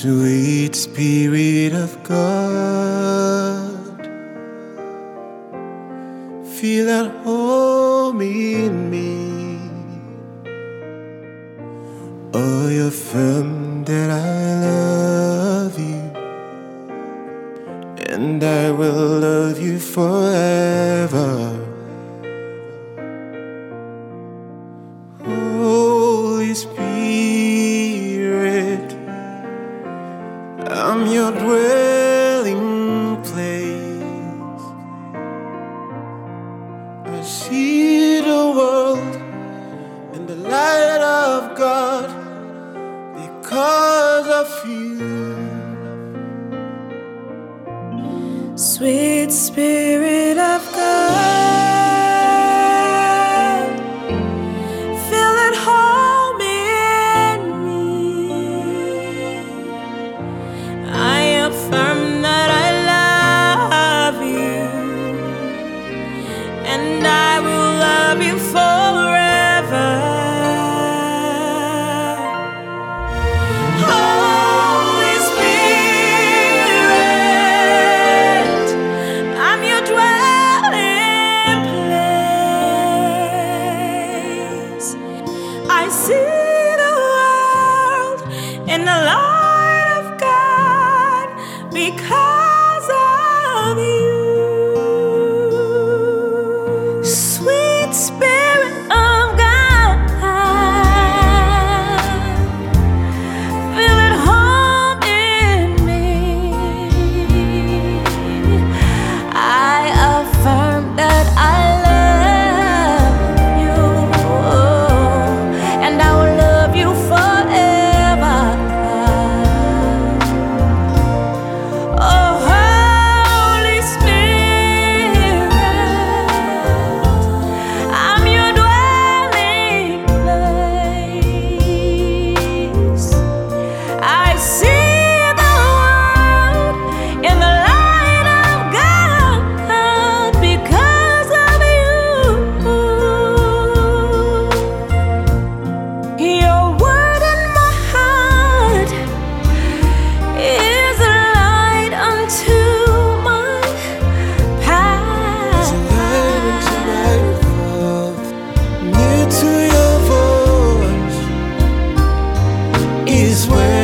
Sweet Spirit of God, feel at home in me. Oh, affirm that I love you, and I will love you forever. Of you. Sweet Spirit of because is where